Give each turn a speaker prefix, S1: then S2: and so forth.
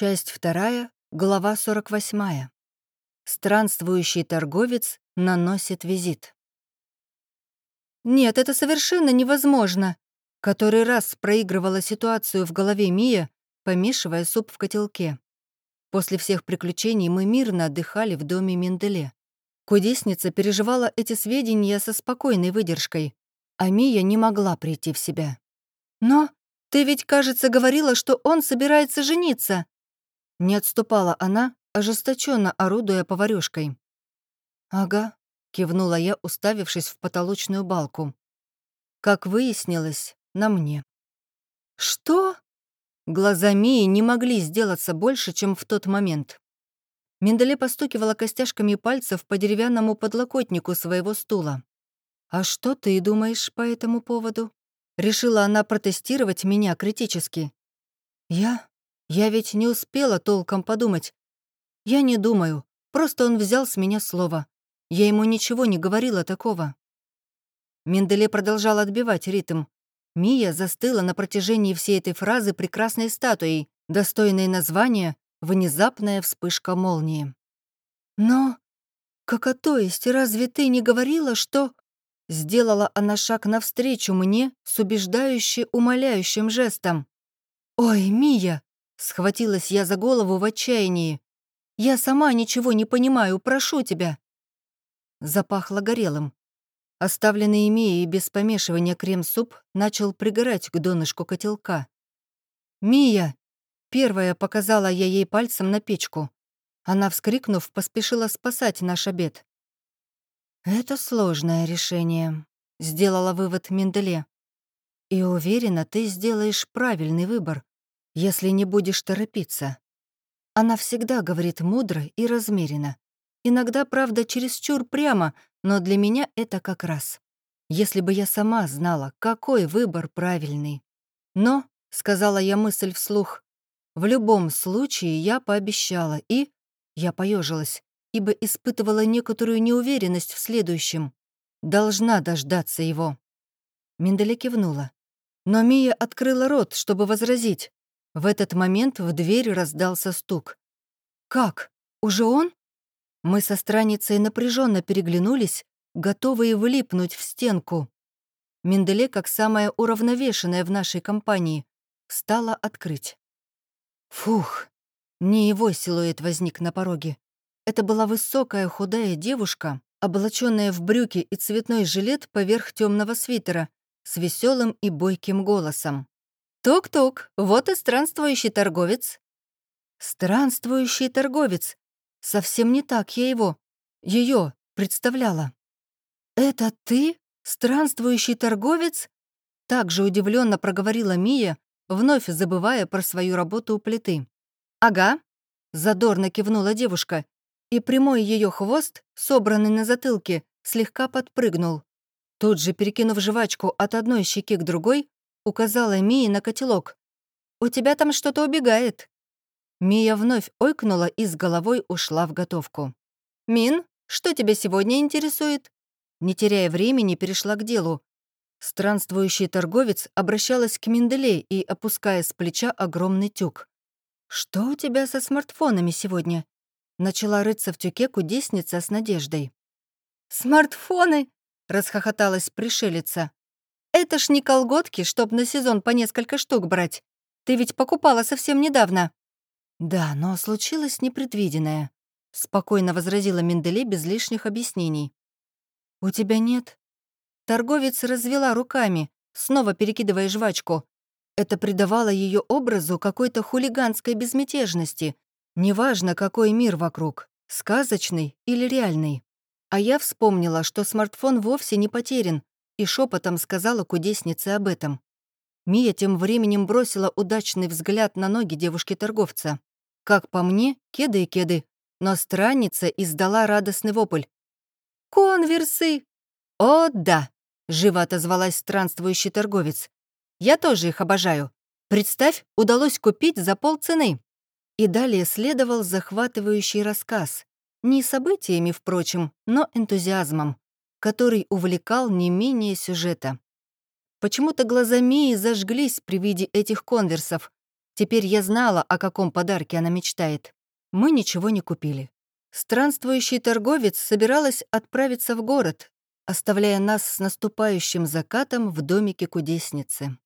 S1: Часть вторая, глава 48. Странствующий торговец наносит визит. «Нет, это совершенно невозможно!» Который раз проигрывала ситуацию в голове Мия, помешивая суп в котелке. После всех приключений мы мирно отдыхали в доме Менделе. Кудесница переживала эти сведения со спокойной выдержкой, а Мия не могла прийти в себя. «Но ты ведь, кажется, говорила, что он собирается жениться!» Не отступала она, ожесточенно орудуя поварёшкой. «Ага», — кивнула я, уставившись в потолочную балку. Как выяснилось, на мне. «Что?» Глаза Мии не могли сделаться больше, чем в тот момент. Менделе постукивала костяшками пальцев по деревянному подлокотнику своего стула. «А что ты думаешь по этому поводу?» Решила она протестировать меня критически. «Я? Я ведь не успела толком подумать. Я не думаю, просто он взял с меня слово. Я ему ничего не говорила такого». Менделе продолжал отбивать ритм. Мия застыла на протяжении всей этой фразы прекрасной статуей, достойной названия «Внезапная вспышка молнии». «Но... как то есть, разве ты не говорила, что...» Сделала она шаг навстречу мне с убеждающе умоляющим жестом. «Ой, Мия!» — схватилась я за голову в отчаянии. «Я сама ничего не понимаю, прошу тебя!» Запахло горелым. Оставленный Мией без помешивания крем-суп начал пригорать к донышку котелка. «Мия!» — первая показала я ей пальцем на печку. Она, вскрикнув, поспешила спасать наш обед. «Это сложное решение», — сделала вывод Менделе. «И уверена, ты сделаешь правильный выбор, если не будешь торопиться. Она всегда говорит мудро и размеренно. Иногда, правда, чересчур прямо, но для меня это как раз. Если бы я сама знала, какой выбор правильный. Но, — сказала я мысль вслух, — в любом случае я пообещала, и... Я поежилась, ибо испытывала некоторую неуверенность в следующем. Должна дождаться его. Менделе кивнула. Но Мия открыла рот, чтобы возразить. В этот момент в дверь раздался стук. «Как? Уже он?» Мы со страницей напряженно переглянулись, готовые влипнуть в стенку. Менделе, как самая уравновешенная в нашей компании, стала открыть. Фух, не его силуэт возник на пороге. Это была высокая худая девушка, облаченная в брюки и цветной жилет поверх темного свитера, с веселым и бойким голосом. «Тук-тук, вот и странствующий торговец». «Странствующий торговец», Совсем не так я его, ее представляла. «Это ты, странствующий торговец?» Также удивленно проговорила Мия, вновь забывая про свою работу у плиты. «Ага», — задорно кивнула девушка, и прямой ее хвост, собранный на затылке, слегка подпрыгнул. Тут же, перекинув жвачку от одной щеки к другой, указала Мии на котелок. «У тебя там что-то убегает». Мия вновь ойкнула и с головой ушла в готовку. «Мин, что тебя сегодня интересует?» Не теряя времени, перешла к делу. Странствующий торговец обращалась к Менделе и, опуская с плеча огромный тюк. «Что у тебя со смартфонами сегодня?» Начала рыться в тюке кудесница с надеждой. «Смартфоны!» — расхохоталась пришелица. «Это ж не колготки, чтоб на сезон по несколько штук брать. Ты ведь покупала совсем недавно». «Да, но случилось непредвиденное», — спокойно возразила Менделе без лишних объяснений. «У тебя нет?» Торговец развела руками, снова перекидывая жвачку. Это придавало ее образу какой-то хулиганской безмятежности. Неважно, какой мир вокруг, сказочный или реальный. А я вспомнила, что смартфон вовсе не потерян, и шепотом сказала кудеснице об этом. Мия тем временем бросила удачный взгляд на ноги девушки-торговца. Как по мне, кеды и кеды. Но странница издала радостный вопль. «Конверсы!» «О, да!» — живо отозвалась странствующий торговец. «Я тоже их обожаю. Представь, удалось купить за полцены». И далее следовал захватывающий рассказ. Не событиями, впрочем, но энтузиазмом, который увлекал не менее сюжета. Почему-то глаза Мии зажглись при виде этих конверсов, Теперь я знала, о каком подарке она мечтает. Мы ничего не купили. Странствующий торговец собиралась отправиться в город, оставляя нас с наступающим закатом в домике кудесницы.